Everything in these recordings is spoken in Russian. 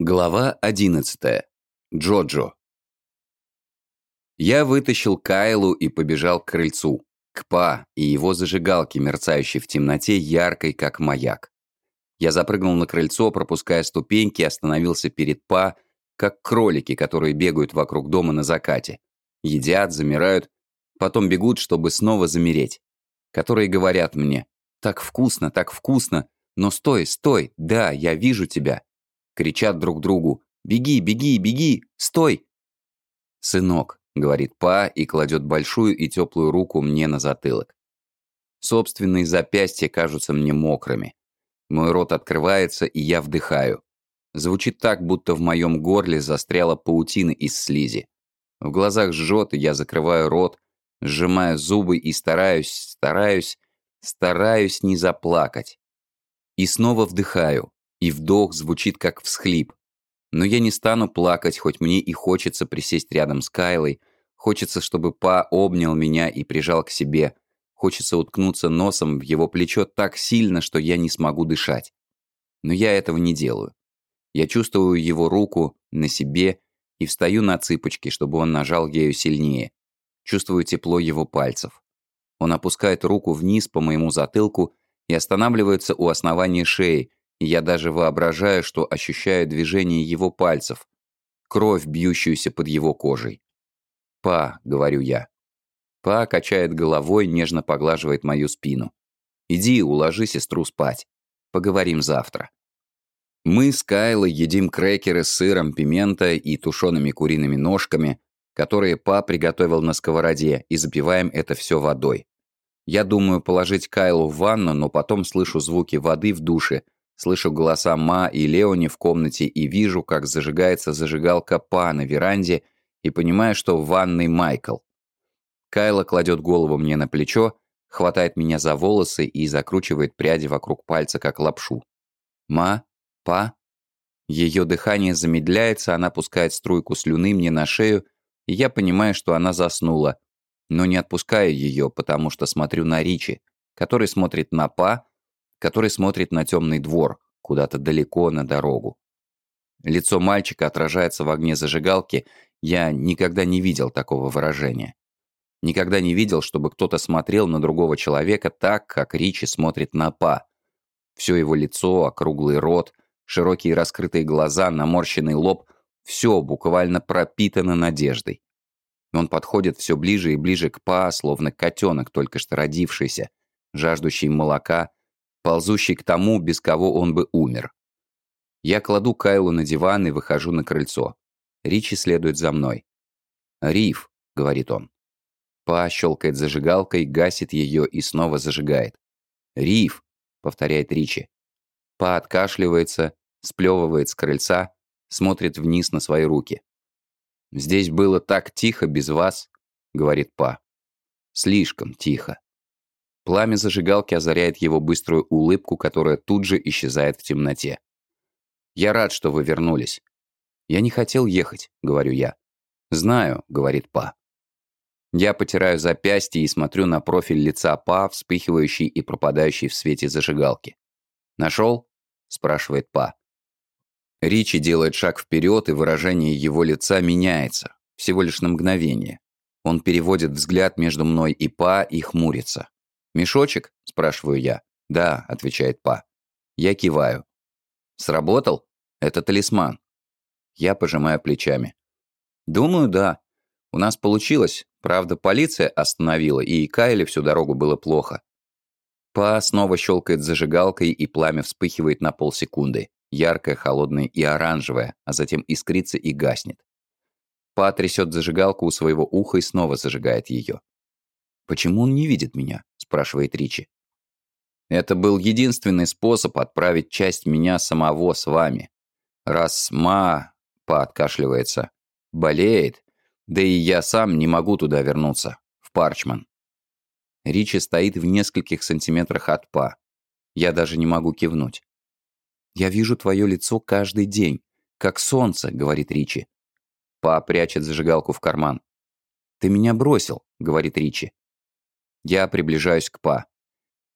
Глава 11. Джоджо. Я вытащил Кайлу и побежал к крыльцу, к Па и его зажигалке, мерцающей в темноте, яркой, как маяк. Я запрыгнул на крыльцо, пропуская ступеньки, остановился перед Па, как кролики, которые бегают вокруг дома на закате. Едят, замирают, потом бегут, чтобы снова замереть. Которые говорят мне «Так вкусно, так вкусно, но стой, стой, да, я вижу тебя, кричат друг другу «Беги, беги, беги! Стой!» «Сынок», — говорит Па и кладет большую и теплую руку мне на затылок. Собственные запястья кажутся мне мокрыми. Мой рот открывается, и я вдыхаю. Звучит так, будто в моем горле застряла паутина из слизи. В глазах жжет, и я закрываю рот, сжимаю зубы и стараюсь, стараюсь, стараюсь не заплакать. И снова вдыхаю и вдох звучит как всхлип. Но я не стану плакать, хоть мне и хочется присесть рядом с Кайлой, хочется, чтобы Па обнял меня и прижал к себе, хочется уткнуться носом в его плечо так сильно, что я не смогу дышать. Но я этого не делаю. Я чувствую его руку на себе и встаю на цыпочки, чтобы он нажал ею сильнее. Чувствую тепло его пальцев. Он опускает руку вниз по моему затылку и останавливается у основания шеи, я даже воображаю, что ощущаю движение его пальцев, кровь, бьющуюся под его кожей. «Па», — говорю я. Па качает головой, нежно поглаживает мою спину. «Иди, уложи сестру спать. Поговорим завтра». Мы с Кайлой едим крекеры с сыром, пимента и тушеными куриными ножками, которые Па приготовил на сковороде, и запиваем это все водой. Я думаю положить Кайлу в ванну, но потом слышу звуки воды в душе Слышу голоса Ма и Леони в комнате и вижу, как зажигается зажигалка Па на веранде и понимаю, что в ванной Майкл. Кайла кладет голову мне на плечо, хватает меня за волосы и закручивает пряди вокруг пальца, как лапшу. «Ма? Па?» Ее дыхание замедляется, она пускает струйку слюны мне на шею, и я понимаю, что она заснула, но не отпускаю ее, потому что смотрю на Ричи, который смотрит на Па, который смотрит на темный двор, куда-то далеко на дорогу. Лицо мальчика отражается в огне зажигалки, я никогда не видел такого выражения. Никогда не видел, чтобы кто-то смотрел на другого человека так, как Ричи смотрит на Па. Все его лицо, округлый рот, широкие раскрытые глаза, наморщенный лоб — все буквально пропитано надеждой. Он подходит все ближе и ближе к Па, словно котенок, только что родившийся, жаждущий молока ползущий к тому, без кого он бы умер. Я кладу Кайлу на диван и выхожу на крыльцо. Ричи следует за мной. «Риф», — говорит он. Па щелкает зажигалкой, гасит ее и снова зажигает. «Риф», — повторяет Ричи. Па откашливается, сплевывает с крыльца, смотрит вниз на свои руки. «Здесь было так тихо без вас», — говорит Па. «Слишком тихо». Пламя зажигалки озаряет его быструю улыбку, которая тут же исчезает в темноте. «Я рад, что вы вернулись». «Я не хотел ехать», — говорю я. «Знаю», — говорит Па. Я потираю запястье и смотрю на профиль лица Па, вспыхивающий и пропадающий в свете зажигалки. «Нашел?» — спрашивает Па. Ричи делает шаг вперед, и выражение его лица меняется, всего лишь на мгновение. Он переводит взгляд между мной и Па и хмурится. «Мешочек?» – спрашиваю я. «Да», – отвечает Па. Я киваю. «Сработал? Это талисман». Я пожимаю плечами. «Думаю, да. У нас получилось. Правда, полиция остановила, и Кайле всю дорогу было плохо». Па снова щелкает зажигалкой, и пламя вспыхивает на полсекунды. Яркое, холодное и оранжевое, а затем искрится и гаснет. Па трясет зажигалку у своего уха и снова зажигает ее. «Почему он не видит меня?» – спрашивает Ричи. «Это был единственный способ отправить часть меня самого с вами. Раз Ма...» – Па откашливается. «Болеет, да и я сам не могу туда вернуться, в Парчман». Ричи стоит в нескольких сантиметрах от Па. Я даже не могу кивнуть. «Я вижу твое лицо каждый день, как солнце», — говорит Ричи. Па прячет зажигалку в карман. «Ты меня бросил», — говорит Ричи. Я приближаюсь к Па.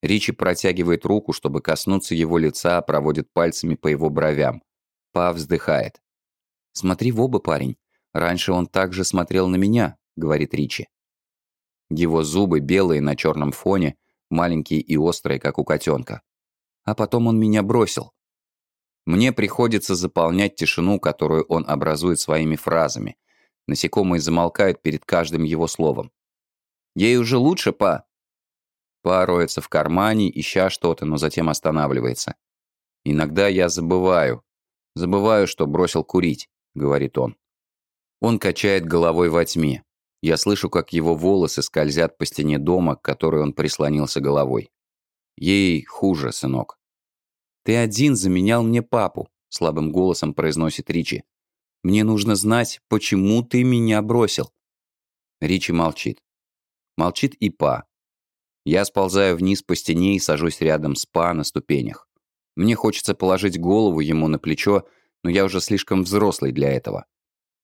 Ричи протягивает руку, чтобы коснуться его лица, проводит пальцами по его бровям. Па вздыхает. «Смотри в оба, парень. Раньше он также смотрел на меня», — говорит Ричи. Его зубы белые на черном фоне, маленькие и острые, как у котенка. А потом он меня бросил. Мне приходится заполнять тишину, которую он образует своими фразами. Насекомые замолкают перед каждым его словом. «Ей уже лучше, па?» Па роется в кармане, ища что-то, но затем останавливается. «Иногда я забываю. Забываю, что бросил курить», — говорит он. Он качает головой во тьме. Я слышу, как его волосы скользят по стене дома, к которой он прислонился головой. Ей хуже, сынок. «Ты один заменял мне папу», — слабым голосом произносит Ричи. «Мне нужно знать, почему ты меня бросил». Ричи молчит. Молчит и Па. Я сползаю вниз по стене и сажусь рядом с Па на ступенях. Мне хочется положить голову ему на плечо, но я уже слишком взрослый для этого.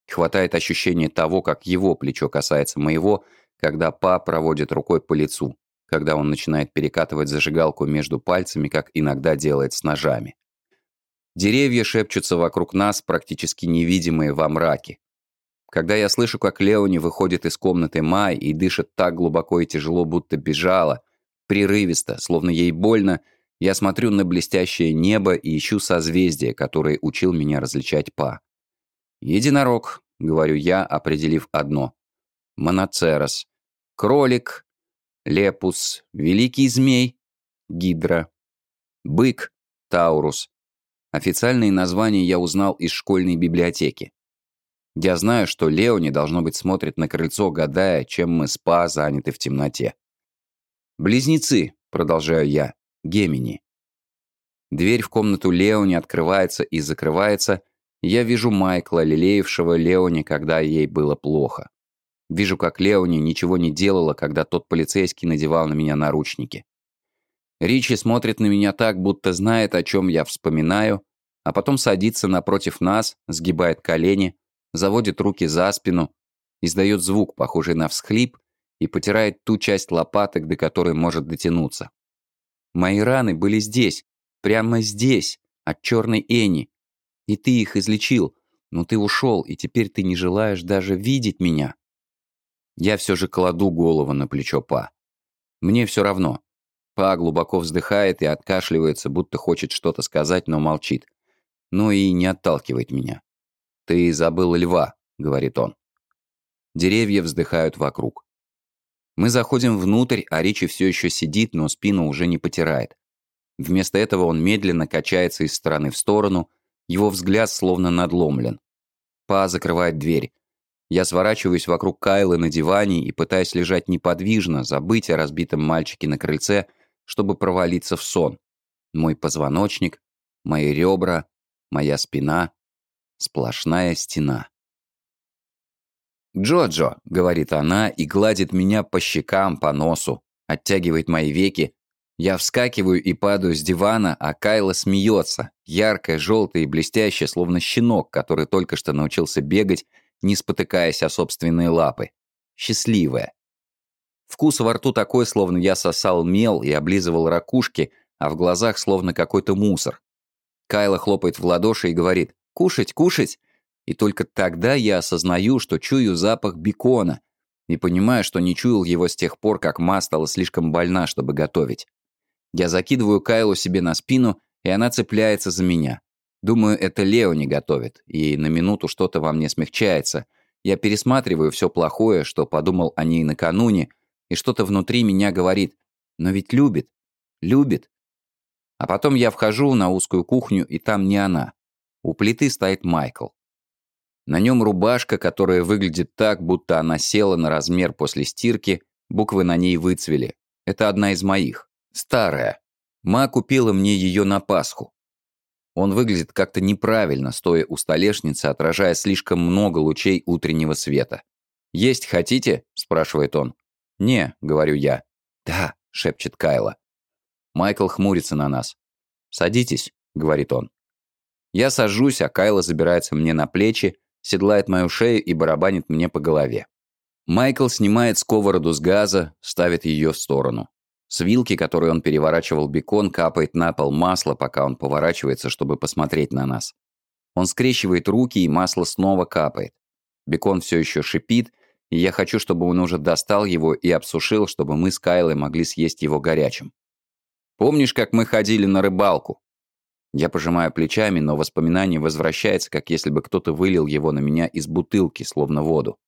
Хватает ощущения того, как его плечо касается моего, когда Па проводит рукой по лицу, когда он начинает перекатывать зажигалку между пальцами, как иногда делает с ножами. Деревья шепчутся вокруг нас, практически невидимые во мраке. Когда я слышу, как Леони выходит из комнаты Май и дышит так глубоко и тяжело, будто бежала, прерывисто, словно ей больно, я смотрю на блестящее небо и ищу созвездия, которые учил меня различать Па. «Единорог», — говорю я, определив одно. «Моноцерос». «Кролик». «Лепус». «Великий змей». «Гидра». «Бык». «Таурус». Официальные названия я узнал из школьной библиотеки. Я знаю, что Леони, должно быть, смотрит на крыльцо, гадая, чем мы с Па заняты в темноте. «Близнецы», — продолжаю я, — «гемини». Дверь в комнату Леони открывается и закрывается — я вижу Майкла, лелеявшего Леони, когда ей было плохо. Вижу, как Леони ничего не делала, когда тот полицейский надевал на меня наручники. Ричи смотрит на меня так, будто знает, о чем я вспоминаю, а потом садится напротив нас, сгибает колени, заводит руки за спину, издает звук, похожий на всхлип, и потирает ту часть лопаток, до которой может дотянуться. Мои раны были здесь, прямо здесь, от черной Эни, и ты их излечил, но ты ушел, и теперь ты не желаешь даже видеть меня. Я все же кладу голову на плечо Па. Мне все равно. Па глубоко вздыхает и откашливается, будто хочет что-то сказать, но молчит. Но и не отталкивает меня. «Ты забыл льва», — говорит он. Деревья вздыхают вокруг. Мы заходим внутрь, а Ричи все еще сидит, но спину уже не потирает. Вместо этого он медленно качается из стороны в сторону, его взгляд словно надломлен. Па закрывает дверь. Я сворачиваюсь вокруг Кайлы на диване и пытаюсь лежать неподвижно, забыть о разбитом мальчике на крыльце, чтобы провалиться в сон. Мой позвоночник, мои ребра, моя спина, сплошная стена. «Джоджо», — говорит она и гладит меня по щекам, по носу, оттягивает мои веки, я вскакиваю и падаю с дивана, а Кайла смеется, яркая, желтая и блестящая, словно щенок, который только что научился бегать, не спотыкаясь о собственные лапы. Счастливая. Вкус во рту такой, словно я сосал мел и облизывал ракушки, а в глазах словно какой-то мусор. Кайла хлопает в ладоши и говорит «Кушать, кушать!» И только тогда я осознаю, что чую запах бекона, и понимаю, что не чуял его с тех пор, как Ма стала слишком больна, чтобы готовить. Я закидываю Кайлу себе на спину, и она цепляется за меня. Думаю, это Лео не готовит, и на минуту что-то во мне смягчается. Я пересматриваю все плохое, что подумал о ней накануне, и что-то внутри меня говорит «но ведь любит, любит». А потом я вхожу на узкую кухню, и там не она. У плиты стоит Майкл. На нем рубашка, которая выглядит так, будто она села на размер после стирки, буквы на ней выцвели. Это одна из моих. Старая. Ма купила мне ее на Пасху. Он выглядит как-то неправильно, стоя у столешницы, отражая слишком много лучей утреннего света. «Есть хотите?» – спрашивает он. «Не», – говорю я. «Да», – шепчет Кайла. Майкл хмурится на нас. «Садитесь», – говорит он. Я сажусь, а Кайла забирается мне на плечи, седлает мою шею и барабанит мне по голове. Майкл снимает сковороду с газа, ставит ее в сторону. С вилки, которой он переворачивал бекон, капает на пол масло, пока он поворачивается, чтобы посмотреть на нас. Он скрещивает руки, и масло снова капает. Бекон все еще шипит, и я хочу, чтобы он уже достал его и обсушил, чтобы мы с Кайлой могли съесть его горячим. Помнишь, как мы ходили на рыбалку? Я пожимаю плечами, но воспоминание возвращается, как если бы кто-то вылил его на меня из бутылки, словно воду.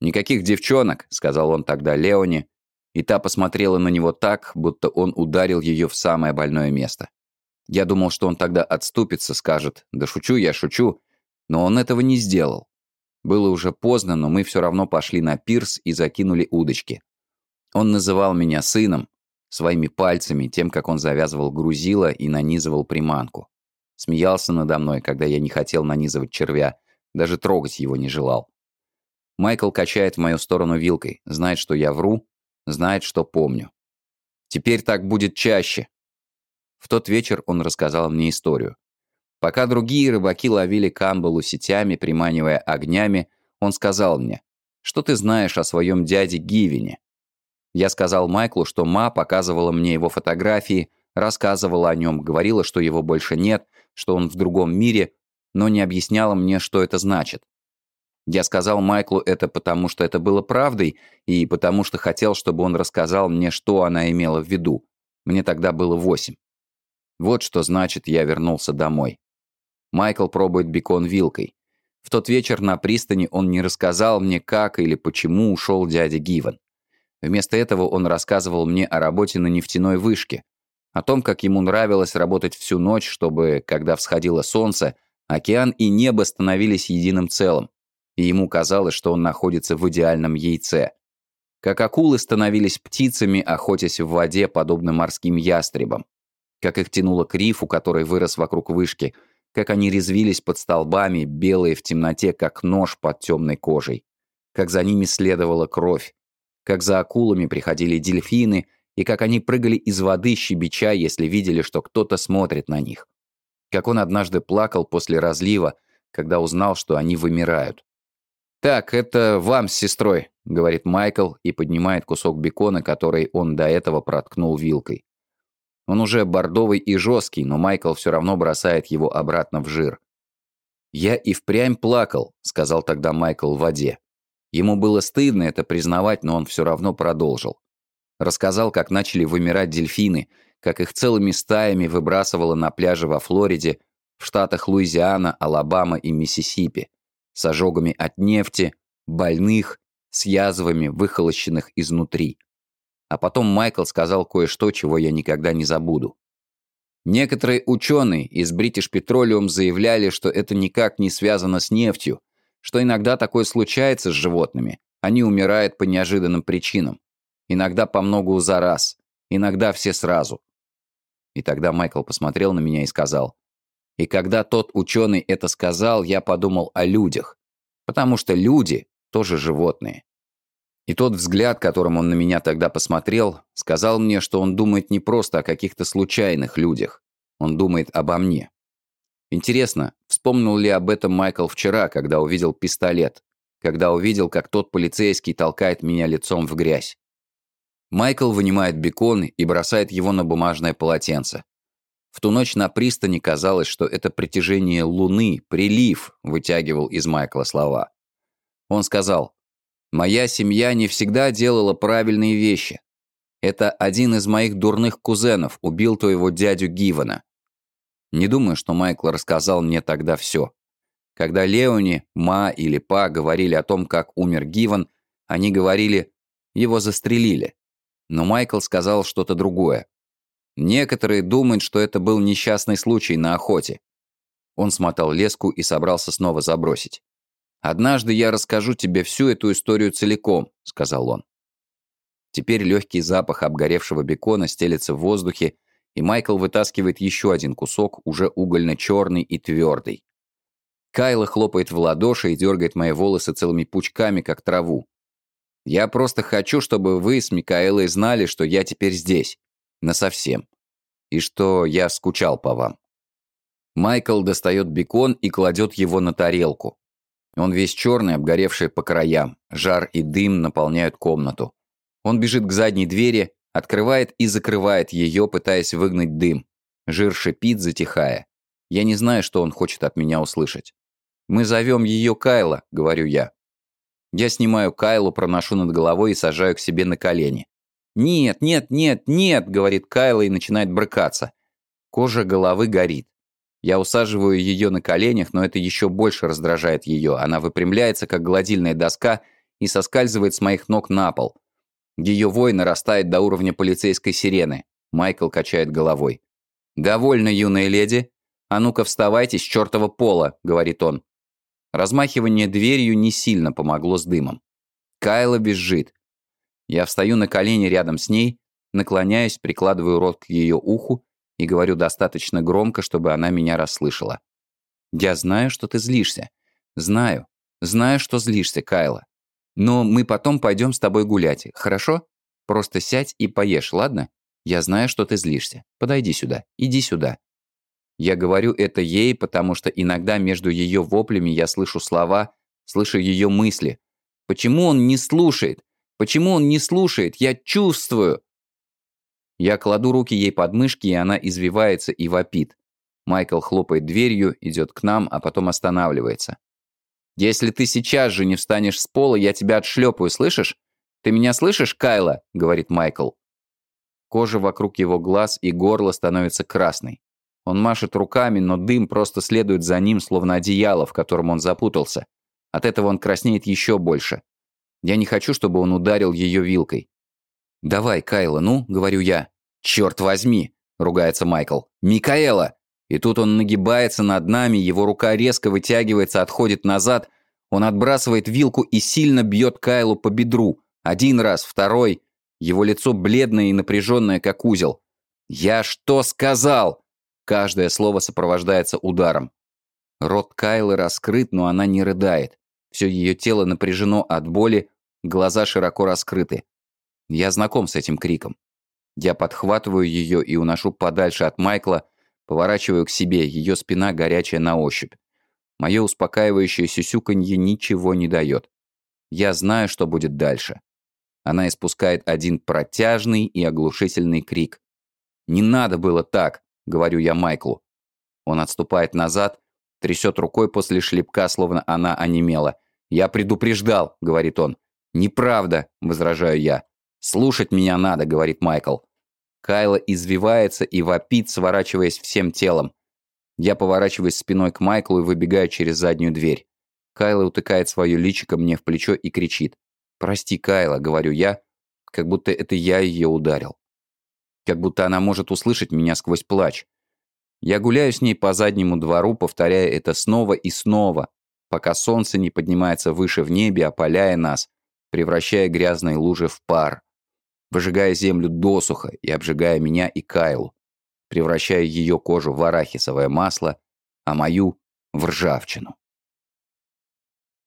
«Никаких девчонок», — сказал он тогда Леоне, и та посмотрела на него так, будто он ударил ее в самое больное место. Я думал, что он тогда отступится, скажет «Да шучу я, шучу», но он этого не сделал. Было уже поздно, но мы все равно пошли на пирс и закинули удочки. Он называл меня сыном, своими пальцами, тем, как он завязывал грузило и нанизывал приманку. Смеялся надо мной, когда я не хотел нанизывать червя, даже трогать его не желал. Майкл качает в мою сторону вилкой, знает, что я вру, знает, что помню. Теперь так будет чаще. В тот вечер он рассказал мне историю. Пока другие рыбаки ловили камбалу сетями, приманивая огнями, он сказал мне, что ты знаешь о своем дяде Гивине, я сказал Майклу, что Ма показывала мне его фотографии, рассказывала о нем, говорила, что его больше нет, что он в другом мире, но не объясняла мне, что это значит. Я сказал Майклу это потому, что это было правдой, и потому что хотел, чтобы он рассказал мне, что она имела в виду. Мне тогда было восемь. Вот что значит, я вернулся домой. Майкл пробует бекон вилкой. В тот вечер на пристани он не рассказал мне, как или почему ушел дядя Гивен. Вместо этого он рассказывал мне о работе на нефтяной вышке, о том, как ему нравилось работать всю ночь, чтобы, когда всходило солнце, океан и небо становились единым целым, и ему казалось, что он находится в идеальном яйце. Как акулы становились птицами, охотясь в воде, подобно морским ястребам. Как их тянуло к рифу, который вырос вокруг вышки, как они резвились под столбами, белые в темноте, как нож под темной кожей. Как за ними следовала кровь, как за акулами приходили дельфины и как они прыгали из воды щебеча, если видели, что кто-то смотрит на них. Как он однажды плакал после разлива, когда узнал, что они вымирают. «Так, это вам с сестрой», — говорит Майкл и поднимает кусок бекона, который он до этого проткнул вилкой. Он уже бордовый и жесткий, но Майкл все равно бросает его обратно в жир. «Я и впрямь плакал», — сказал тогда Майкл в воде. Ему было стыдно это признавать, но он все равно продолжил. Рассказал, как начали вымирать дельфины, как их целыми стаями выбрасывало на пляже во Флориде, в штатах Луизиана, Алабама и Миссисипи, с ожогами от нефти, больных, с язвами, выхолощенных изнутри. А потом Майкл сказал кое-что, чего я никогда не забуду. Некоторые ученые из British Petroleum заявляли, что это никак не связано с нефтью, что иногда такое случается с животными. Они умирают по неожиданным причинам. Иногда по многу за раз. Иногда все сразу. И тогда Майкл посмотрел на меня и сказал. И когда тот ученый это сказал, я подумал о людях. Потому что люди тоже животные. И тот взгляд, которым он на меня тогда посмотрел, сказал мне, что он думает не просто о каких-то случайных людях. Он думает обо мне. Интересно, вспомнил ли об этом Майкл вчера, когда увидел пистолет? Когда увидел, как тот полицейский толкает меня лицом в грязь? Майкл вынимает бекон и бросает его на бумажное полотенце. В ту ночь на пристани казалось, что это притяжение Луны, прилив, вытягивал из Майкла слова. Он сказал, «Моя семья не всегда делала правильные вещи. Это один из моих дурных кузенов убил твоего дядю Гивана. Не думаю, что Майкл рассказал мне тогда все. Когда Леони, Ма или Па говорили о том, как умер Гиван, они говорили «его застрелили». Но Майкл сказал что-то другое. Некоторые думают, что это был несчастный случай на охоте. Он смотал леску и собрался снова забросить. «Однажды я расскажу тебе всю эту историю целиком», — сказал он. Теперь легкий запах обгоревшего бекона стелется в воздухе, и Майкл вытаскивает еще один кусок, уже угольно-черный и твердый. Кайла хлопает в ладоши и дергает мои волосы целыми пучками, как траву. «Я просто хочу, чтобы вы с Микаэлой знали, что я теперь здесь. Насовсем. И что я скучал по вам». Майкл достает бекон и кладет его на тарелку. Он весь черный, обгоревший по краям. Жар и дым наполняют комнату. Он бежит к задней двери, Открывает и закрывает ее, пытаясь выгнать дым. Жир шипит, затихая. Я не знаю, что он хочет от меня услышать. «Мы зовем ее Кайла», — говорю я. Я снимаю Кайлу, проношу над головой и сажаю к себе на колени. «Нет, нет, нет, нет», — говорит Кайла и начинает брыкаться. Кожа головы горит. Я усаживаю ее на коленях, но это еще больше раздражает ее. Она выпрямляется, как гладильная доска, и соскальзывает с моих ног на пол. Ее вой нарастает до уровня полицейской сирены. Майкл качает головой. «Довольно, юная леди. А ну-ка вставайте с чертова пола», — говорит он. Размахивание дверью не сильно помогло с дымом. Кайла бежит. Я встаю на колени рядом с ней, наклоняюсь, прикладываю рот к ее уху и говорю достаточно громко, чтобы она меня расслышала. «Я знаю, что ты злишься. Знаю. Знаю, что злишься, Кайла. Но мы потом пойдем с тобой гулять, хорошо? Просто сядь и поешь, ладно? Я знаю, что ты злишься. Подойди сюда. Иди сюда». Я говорю это ей, потому что иногда между ее воплями я слышу слова, слышу ее мысли. Почему он не слушает? Почему он не слушает? Я чувствую. Я кладу руки ей под мышки, и она извивается и вопит. Майкл хлопает дверью, идет к нам, а потом останавливается. «Если ты сейчас же не встанешь с пола, я тебя отшлепаю, слышишь? Ты меня слышишь, Кайла?» — говорит Майкл. Кожа вокруг его глаз и горла становится красной. Он машет руками, но дым просто следует за ним, словно одеяло, в котором он запутался. От этого он краснеет еще больше. Я не хочу, чтобы он ударил ее вилкой. «Давай, Кайла, ну», — говорю я. «Черт возьми», — ругается Майкл. «Микаэла!» И тут он нагибается над нами, его рука резко вытягивается, отходит назад. Он отбрасывает вилку и сильно бьет Кайлу по бедру. Один раз, второй. Его лицо бледное и напряженное, как узел. «Я что сказал?» Каждое слово сопровождается ударом. Рот Кайлы раскрыт, но она не рыдает. Все ее тело напряжено от боли, глаза широко раскрыты. Я знаком с этим криком. Я подхватываю ее и уношу подальше от Майкла, поворачиваю к себе, ее спина горячая на ощупь. Мое успокаивающее сюсюканье ничего не дает. Я знаю, что будет дальше. Она испускает один протяжный и оглушительный крик. «Не надо было так!» — говорю я Майклу. Он отступает назад, трясет рукой после шлепка, словно она онемела. «Я предупреждал», — говорит он. «Неправда», — возражаю я. «Слушать меня надо», — говорит Майкл. Кайла извивается и вопит, сворачиваясь всем телом. Я поворачиваюсь спиной к Майклу и выбегаю через заднюю дверь. Кайла утыкает свое личико мне в плечо и кричит. «Прости, Кайла», — говорю я, как будто это я ее ударил. Как будто она может услышать меня сквозь плач. Я гуляю с ней по заднему двору, повторяя это снова и снова, пока солнце не поднимается выше в небе, опаляя нас, превращая грязные лужи в пар, выжигая землю досуха и обжигая меня и Кайлу, превращая ее кожу в арахисовое масло, а мою — в ржавчину.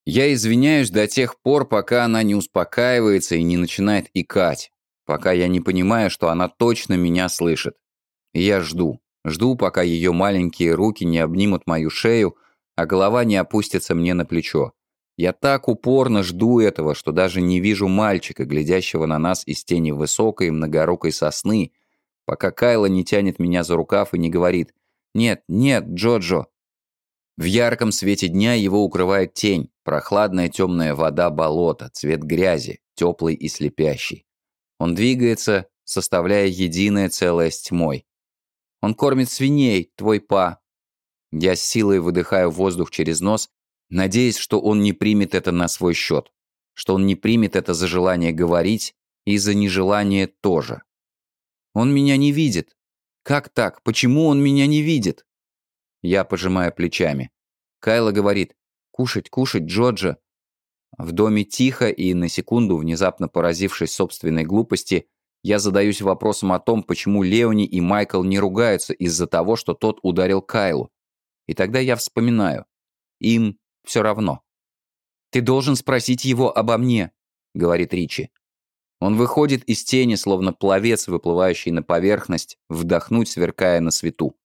Я извиняюсь до тех пор, пока она не успокаивается и не начинает икать, пока я не понимаю, что она точно меня слышит. И я жду, жду, пока ее маленькие руки не обнимут мою шею, а голова не опустится мне на плечо. Я так упорно жду этого, что даже не вижу мальчика, глядящего на нас из тени высокой многорукой сосны, пока Кайла не тянет меня за рукав и не говорит «Нет, нет, Джоджо». В ярком свете дня его укрывает тень, прохладная темная вода болота, цвет грязи, теплый и слепящий. Он двигается, составляя единое целое с тьмой. Он кормит свиней, твой па. Я с силой выдыхаю воздух через нос, надеясь, что он не примет это на свой счет, что он не примет это за желание говорить и за нежелание тоже. Он меня не видит. Как так? Почему он меня не видит? Я пожимаю плечами. Кайла говорит, кушать, кушать, Джоджа. В доме тихо, и на секунду, внезапно поразившись собственной глупости, я задаюсь вопросом о том, почему Леони и Майкл не ругаются из-за того, что тот ударил Кайлу. И тогда я вспоминаю. Им все равно. «Ты должен спросить его обо мне», — говорит Ричи. Он выходит из тени, словно пловец, выплывающий на поверхность, вдохнуть, сверкая на свету.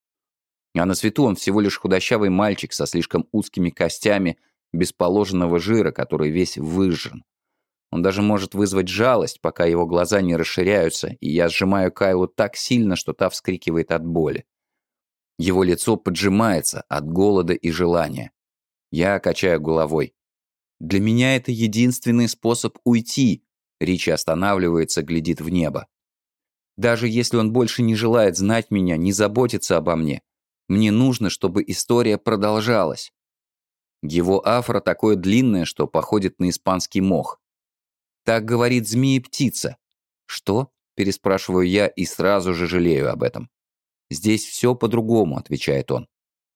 А на свету он всего лишь худощавый мальчик со слишком узкими костями, без положенного жира, который весь выжжен. Он даже может вызвать жалость, пока его глаза не расширяются, и я сжимаю Кайлу так сильно, что та вскрикивает от боли. Его лицо поджимается от голода и желания. Я качаю головой. Для меня это единственный способ уйти. Ричи останавливается, глядит в небо. Даже если он больше не желает знать меня, не заботиться обо мне, мне нужно, чтобы история продолжалась. Его афро такое длинное, что походит на испанский мох. Так говорит змеи-птица. Что? Переспрашиваю я и сразу же жалею об этом. Здесь все по-другому, отвечает он.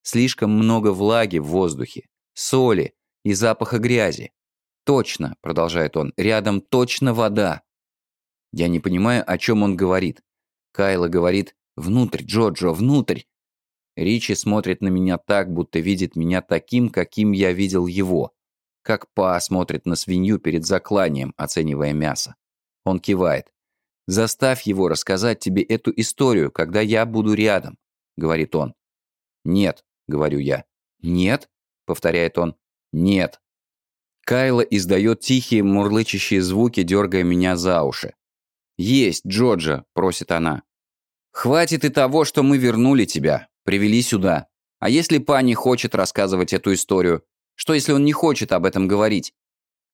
Слишком много влаги в воздухе, соли и запаха грязи. Точно, продолжает он, рядом точно вода. Я не понимаю, о чем он говорит. Кайла говорит «Внутрь, Джоджо, внутрь!» Ричи смотрит на меня так, будто видит меня таким, каким я видел его. Как Па смотрит на свинью перед закланием, оценивая мясо. Он кивает. «Заставь его рассказать тебе эту историю, когда я буду рядом», — говорит он. «Нет», — говорю я. «Нет?» — повторяет он. «Нет». Кайла издает тихие мурлычащие звуки, дергая меня за уши. «Есть, Джорджа», — просит она. «Хватит и того, что мы вернули тебя, привели сюда. А если Па не хочет рассказывать эту историю? Что, если он не хочет об этом говорить?»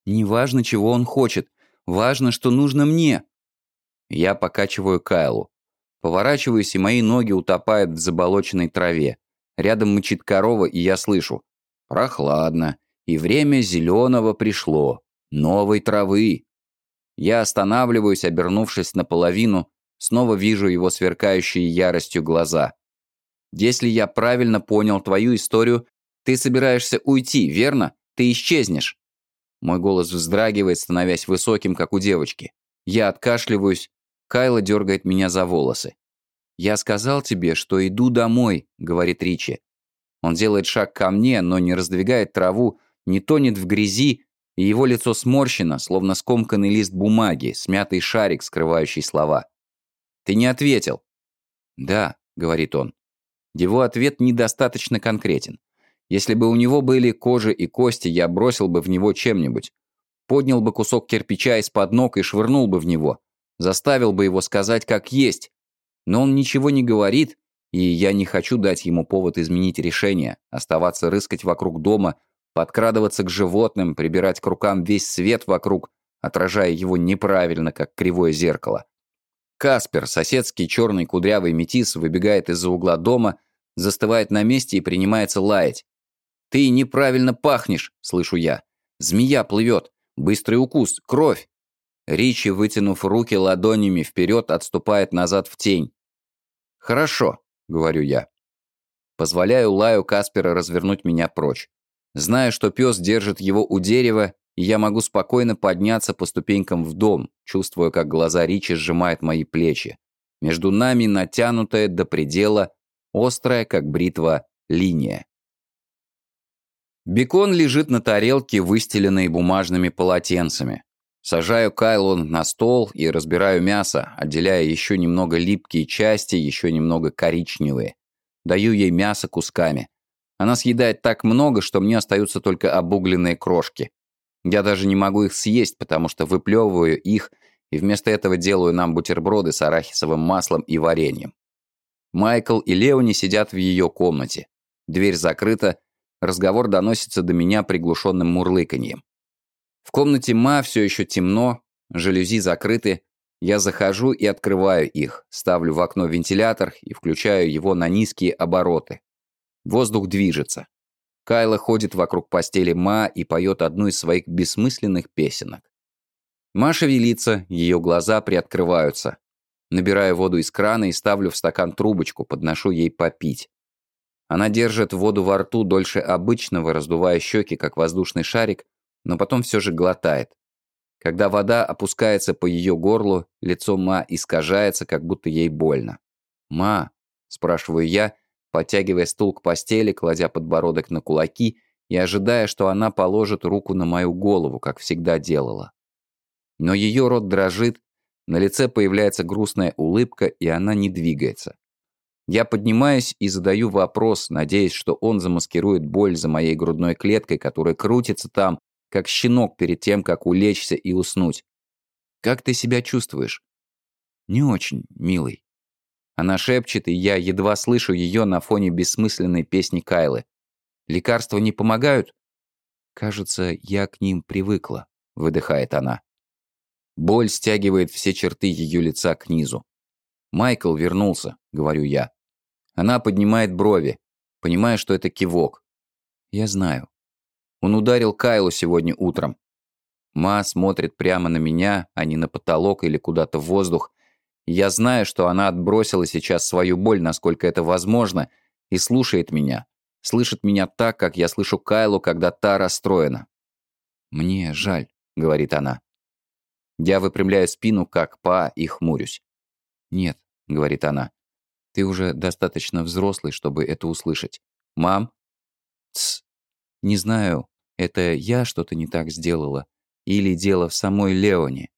«Неважно, чего он хочет. Важно, что нужно мне». Я покачиваю Кайлу. Поворачиваюсь, и мои ноги утопают в заболоченной траве. Рядом мычит корова, и я слышу. Прохладно. И время зеленого пришло. Новой травы. Я останавливаюсь, обернувшись наполовину, снова вижу его сверкающие яростью глаза. Если я правильно понял твою историю, ты собираешься уйти, верно? Ты исчезнешь. Мой голос вздрагивает, становясь высоким, как у девочки. Я откашливаюсь. Кайла дергает меня за волосы. «Я сказал тебе, что иду домой», — говорит Ричи. Он делает шаг ко мне, но не раздвигает траву, не тонет в грязи, и его лицо сморщено, словно скомканный лист бумаги, смятый шарик, скрывающий слова. «Ты не ответил». «Да», — говорит он. Его ответ недостаточно конкретен. Если бы у него были кожа и кости, я бросил бы в него чем-нибудь. Поднял бы кусок кирпича из-под ног и швырнул бы в него. Заставил бы его сказать как есть. Но он ничего не говорит, и я не хочу дать ему повод изменить решение, оставаться рыскать вокруг дома, подкрадываться к животным, прибирать к рукам весь свет вокруг, отражая его неправильно, как кривое зеркало. Каспер, соседский черный кудрявый метис, выбегает из-за угла дома, застывает на месте и принимается лаять. «Ты неправильно пахнешь!» — слышу я. «Змея плывет! Быстрый укус! Кровь!» Ричи, вытянув руки ладонями вперед, отступает назад в тень. «Хорошо», — говорю я. Позволяю Лаю Каспера развернуть меня прочь. Знаю, что пес держит его у дерева, и я могу спокойно подняться по ступенькам в дом, чувствуя, как глаза Ричи сжимают мои плечи. Между нами натянутая до предела, острая, как бритва, линия. Бекон лежит на тарелке, выстеленной бумажными полотенцами. Сажаю Кайлу на стол и разбираю мясо, отделяя еще немного липкие части, еще немного коричневые. Даю ей мясо кусками. Она съедает так много, что мне остаются только обугленные крошки. Я даже не могу их съесть, потому что выплевываю их и вместо этого делаю нам бутерброды с арахисовым маслом и вареньем. Майкл и Леони сидят в ее комнате. Дверь закрыта, разговор доносится до меня приглушенным мурлыканьем. В комнате Ма все еще темно, жалюзи закрыты. Я захожу и открываю их, ставлю в окно вентилятор и включаю его на низкие обороты. Воздух движется. Кайла ходит вокруг постели Ма и поет одну из своих бессмысленных песенок. Маша велится, ее глаза приоткрываются. Набираю воду из крана и ставлю в стакан трубочку, подношу ей попить. Она держит воду во рту дольше обычного, раздувая щеки, как воздушный шарик, но потом все же глотает. Когда вода опускается по ее горлу, лицо Ма искажается, как будто ей больно. «Ма?» – спрашиваю я, подтягивая стул к постели, кладя подбородок на кулаки и ожидая, что она положит руку на мою голову, как всегда делала. Но ее рот дрожит, на лице появляется грустная улыбка, и она не двигается. Я поднимаюсь и задаю вопрос, надеясь, что он замаскирует боль за моей грудной клеткой, которая крутится там, как щенок перед тем, как улечься и уснуть. Как ты себя чувствуешь? Не очень, милый. Она шепчет, и я едва слышу ее на фоне бессмысленной песни Кайлы. «Лекарства не помогают?» «Кажется, я к ним привыкла», — выдыхает она. Боль стягивает все черты ее лица к низу. «Майкл вернулся», — говорю я. Она поднимает брови, понимая, что это кивок. «Я знаю. Он ударил Кайлу сегодня утром. Ма смотрит прямо на меня, а не на потолок или куда-то в воздух. Я знаю, что она отбросила сейчас свою боль, насколько это возможно, и слушает меня. Слышит меня так, как я слышу Кайлу, когда та расстроена. «Мне жаль», — говорит она. Я выпрямляю спину, как па, и хмурюсь. «Нет», — говорит она. «Ты уже достаточно взрослый, чтобы это услышать. Мам?» «Тсс. Не знаю, это я что-то не так сделала, или дело в самой Леоне,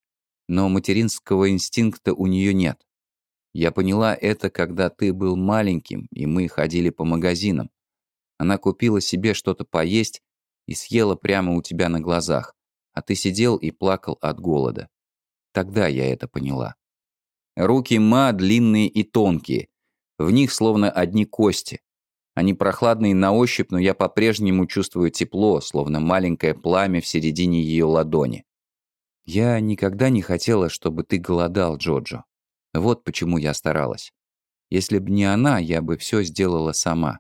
но материнского инстинкта у нее нет. Я поняла это, когда ты был маленьким, и мы ходили по магазинам. Она купила себе что-то поесть и съела прямо у тебя на глазах, а ты сидел и плакал от голода. Тогда я это поняла. Руки Ма длинные и тонкие. В них словно одни кости. Они прохладные на ощупь, но я по-прежнему чувствую тепло, словно маленькое пламя в середине ее ладони. Я никогда не хотела, чтобы ты голодал, Джоджо. Вот почему я старалась. Если б не она, я бы все сделала сама.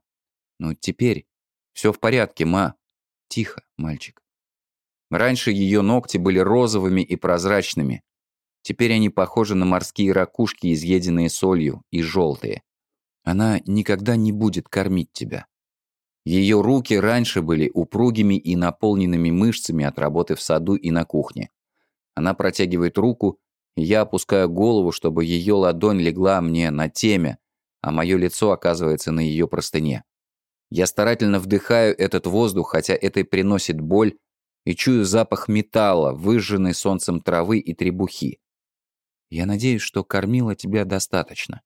Но теперь все в порядке, ма. Тихо, мальчик. Раньше ее ногти были розовыми и прозрачными. Теперь они похожи на морские ракушки, изъеденные солью, и желтые. Она никогда не будет кормить тебя. Ее руки раньше были упругими и наполненными мышцами от работы в саду и на кухне. Она протягивает руку, и я опускаю голову, чтобы ее ладонь легла мне на теме, а мое лицо оказывается на ее простыне. Я старательно вдыхаю этот воздух, хотя это и приносит боль, и чую запах металла, выжженной солнцем травы и требухи. Я надеюсь, что кормила тебя достаточно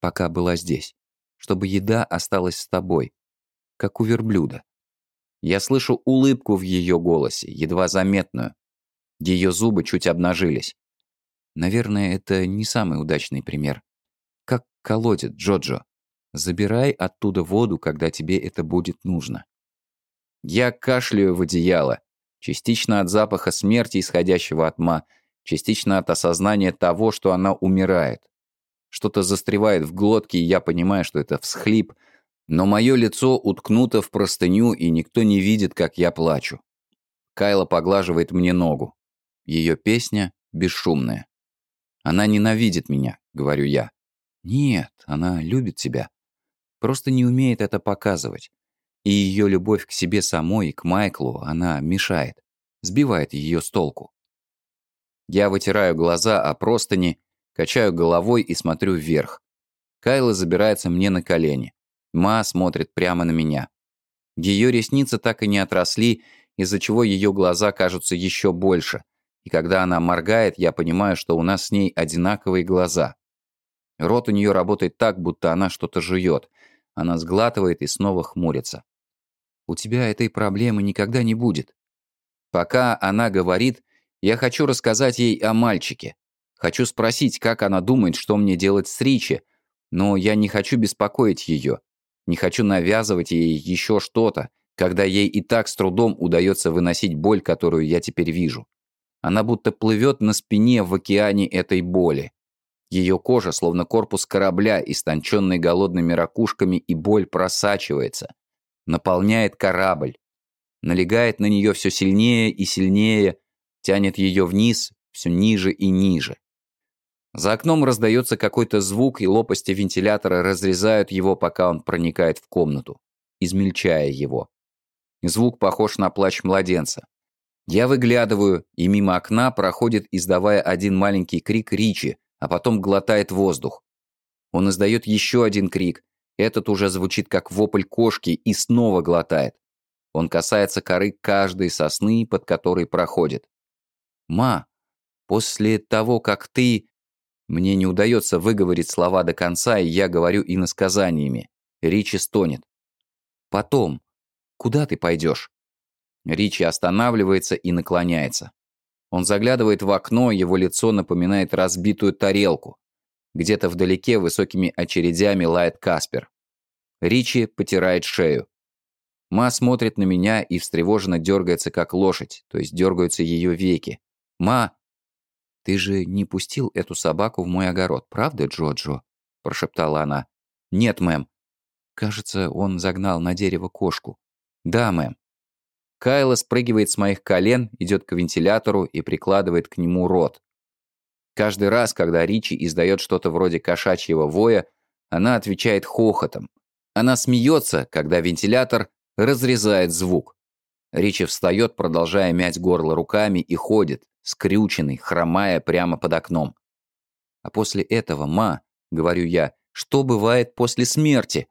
пока была здесь, чтобы еда осталась с тобой, как у верблюда. Я слышу улыбку в ее голосе, едва заметную. Ее зубы чуть обнажились. Наверное, это не самый удачный пример. Как колодец, Джоджо. Забирай оттуда воду, когда тебе это будет нужно. Я кашляю в одеяло, частично от запаха смерти, исходящего от Ма, частично от осознания того, что она умирает. Что-то застревает в глотке, и я понимаю, что это всхлип, но мое лицо уткнуто в простыню, и никто не видит, как я плачу. Кайла поглаживает мне ногу. Ее песня бесшумная. «Она ненавидит меня», — говорю я. «Нет, она любит тебя. Просто не умеет это показывать. И ее любовь к себе самой и к Майклу, она мешает, сбивает ее с толку». Я вытираю глаза о простыни Качаю головой и смотрю вверх. Кайла забирается мне на колени. Ма смотрит прямо на меня. Ее ресницы так и не отросли, из-за чего ее глаза кажутся еще больше. И когда она моргает, я понимаю, что у нас с ней одинаковые глаза. Рот у нее работает так, будто она что-то жует. Она сглатывает и снова хмурится. «У тебя этой проблемы никогда не будет». Пока она говорит, я хочу рассказать ей о мальчике. Хочу спросить, как она думает, что мне делать с Ричи, но я не хочу беспокоить ее. Не хочу навязывать ей еще что-то, когда ей и так с трудом удается выносить боль, которую я теперь вижу. Она будто плывет на спине в океане этой боли. Ее кожа, словно корпус корабля, истонченный голодными ракушками, и боль просачивается. Наполняет корабль. Налегает на нее все сильнее и сильнее, тянет ее вниз, все ниже и ниже. За окном раздается какой-то звук, и лопасти вентилятора разрезают его, пока он проникает в комнату, измельчая его. Звук похож на плач младенца. Я выглядываю, и мимо окна проходит, издавая один маленький крик Ричи, а потом глотает воздух. Он издает еще один крик. Этот уже звучит как вопль кошки и снова глотает. Он касается коры каждой сосны, под которой проходит. «Ма, после того, как ты...» Мне не удается выговорить слова до конца, и я говорю иносказаниями. Ричи стонет. «Потом. Куда ты пойдешь?» Ричи останавливается и наклоняется. Он заглядывает в окно, его лицо напоминает разбитую тарелку. Где-то вдалеке высокими очередями лает Каспер. Ричи потирает шею. Ма смотрит на меня и встревоженно дергается, как лошадь, то есть дергаются ее веки. «Ма, ты же не пустил эту собаку в мой огород, правда, Джоджо?» – прошептала она. «Нет, мэм». Кажется, он загнал на дерево кошку. «Да, мэм». Кайла спрыгивает с моих колен, идет к вентилятору и прикладывает к нему рот. Каждый раз, когда Ричи издает что-то вроде кошачьего воя, она отвечает хохотом. Она смеется, когда вентилятор разрезает звук. Ричи встает, продолжая мять горло руками, и ходит, скрюченный, хромая прямо под окном. А после этого, ма, говорю я, что бывает после смерти?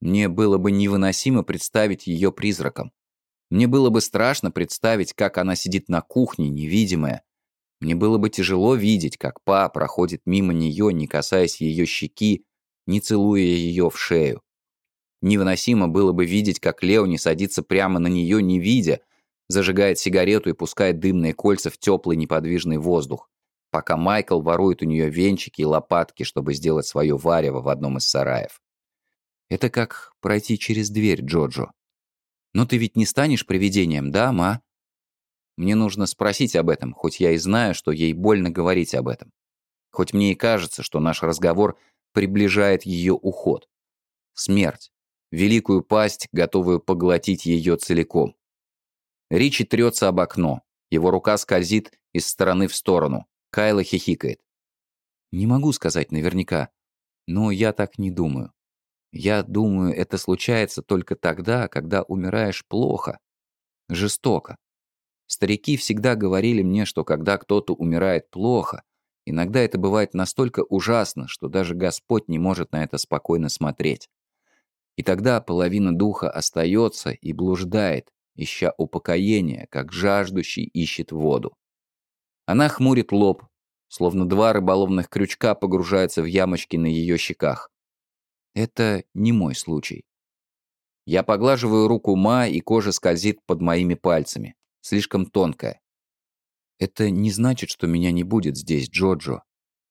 Мне было бы невыносимо представить ее призраком. Мне было бы страшно представить, как она сидит на кухне, невидимая. Мне было бы тяжело видеть, как па проходит мимо нее, не касаясь ее щеки, не целуя ее в шею. Невыносимо было бы видеть, как Леони садится прямо на нее, не видя, зажигает сигарету и пускает дымные кольца в теплый неподвижный воздух, пока Майкл ворует у нее венчики и лопатки, чтобы сделать свое варево в одном из сараев. Это как пройти через дверь, Джоджо. Но ты ведь не станешь привидением, да, ма? Мне нужно спросить об этом, хоть я и знаю, что ей больно говорить об этом. Хоть мне и кажется, что наш разговор приближает ее уход. Смерть великую пасть, готовую поглотить ее целиком. Ричи трется об окно. Его рука скользит из стороны в сторону. Кайла хихикает. Не могу сказать наверняка, но я так не думаю. Я думаю, это случается только тогда, когда умираешь плохо, жестоко. Старики всегда говорили мне, что когда кто-то умирает плохо, иногда это бывает настолько ужасно, что даже Господь не может на это спокойно смотреть. И тогда половина духа остается и блуждает, ища упокоения, как жаждущий ищет воду. Она хмурит лоб, словно два рыболовных крючка погружаются в ямочки на ее щеках. Это не мой случай. Я поглаживаю руку Ма, и кожа скользит под моими пальцами. Слишком тонкая. Это не значит, что меня не будет здесь, Джоджо.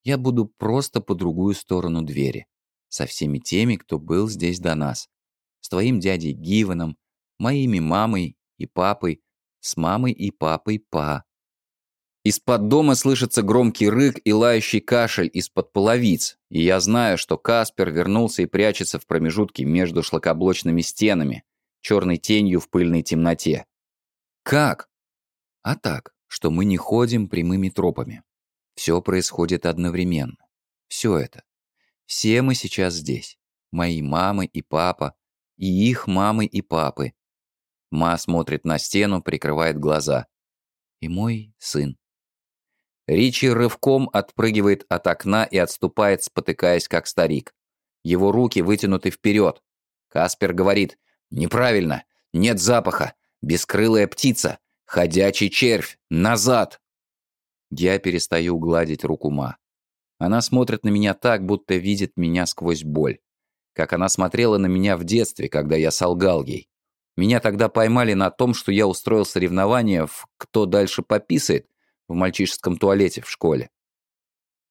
Я буду просто по другую сторону двери со всеми теми, кто был здесь до нас. С твоим дядей Гивеном, моими мамой и папой, с мамой и папой Па. Из-под дома слышится громкий рык и лающий кашель из-под половиц, и я знаю, что Каспер вернулся и прячется в промежутке между шлакоблочными стенами, черной тенью в пыльной темноте. Как? А так, что мы не ходим прямыми тропами. Все происходит одновременно. Все это. Все мы сейчас здесь. Мои мамы и папа, и их мамы и папы. Ма смотрит на стену, прикрывает глаза. И мой сын. Ричи рывком отпрыгивает от окна и отступает, спотыкаясь, как старик. Его руки вытянуты вперед. Каспер говорит «Неправильно! Нет запаха! Бескрылая птица! Ходячий червь! Назад!» Я перестаю гладить руку Ма. Она смотрит на меня так, будто видит меня сквозь боль. Как она смотрела на меня в детстве, когда я солгал ей. Меня тогда поймали на том, что я устроил соревнование в «Кто дальше пописает» в мальчишеском туалете в школе.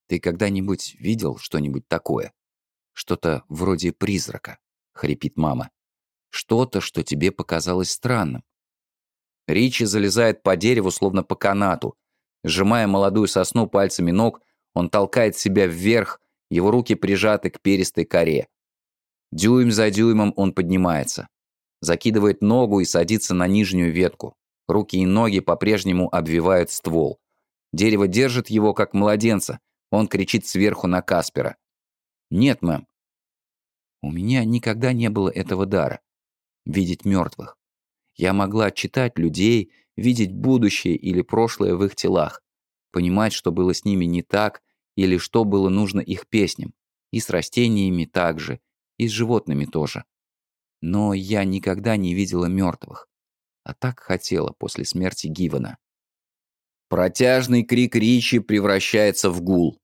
Ты когда-нибудь видел что-нибудь такое? Что-то вроде призрака, хрипит мама. Что-то, что тебе показалось странным. Ричи залезает по дереву, словно по канату. Сжимая молодую сосну пальцами ног, он толкает себя вверх, его руки прижаты к перистой коре. Дюйм за дюймом он поднимается. Закидывает ногу и садится на нижнюю ветку. Руки и ноги по-прежнему обвивают ствол. Дерево держит его, как младенца. Он кричит сверху на Каспера. «Нет, мэм». У меня никогда не было этого дара. Видеть мертвых. Я могла читать людей, видеть будущее или прошлое в их телах понимать, что было с ними не так или что было нужно их песням. И с растениями также, и с животными тоже. Но я никогда не видела мертвых. А так хотела после смерти Гивена. Протяжный крик Ричи превращается в гул.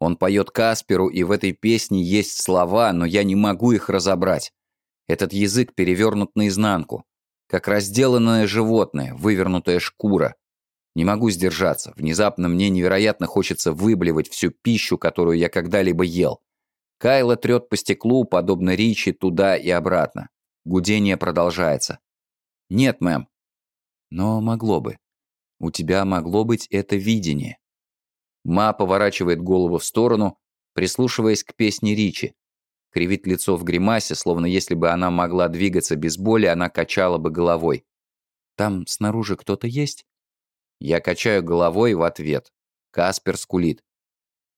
Он поет Касперу, и в этой песне есть слова, но я не могу их разобрать. Этот язык перевернут наизнанку, как разделанное животное, вывернутая шкура, Не могу сдержаться. Внезапно мне невероятно хочется выблевать всю пищу, которую я когда-либо ел. Кайла трет по стеклу, подобно Ричи, туда и обратно. Гудение продолжается. «Нет, мэм». «Но могло бы. У тебя могло быть это видение». Ма поворачивает голову в сторону, прислушиваясь к песне Ричи. Кривит лицо в гримасе, словно если бы она могла двигаться без боли, она качала бы головой. «Там снаружи кто-то есть?» Я качаю головой в ответ. Каспер скулит.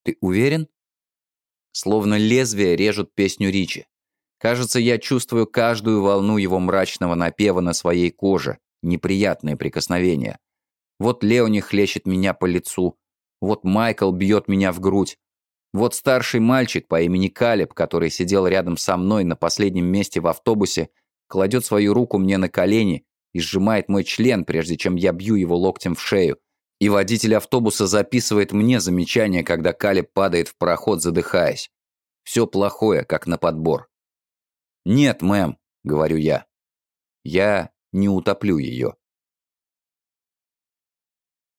«Ты уверен?» Словно лезвие режут песню Ричи. Кажется, я чувствую каждую волну его мрачного напева на своей коже. Неприятное прикосновение. Вот Леони хлещет меня по лицу. Вот Майкл бьет меня в грудь. Вот старший мальчик по имени Калеб, который сидел рядом со мной на последнем месте в автобусе, кладет свою руку мне на колени и сжимает мой член, прежде чем я бью его локтем в шею. И водитель автобуса записывает мне замечание, когда Калеб падает в проход, задыхаясь. Все плохое, как на подбор. «Нет, мэм», — говорю я. «Я не утоплю ее».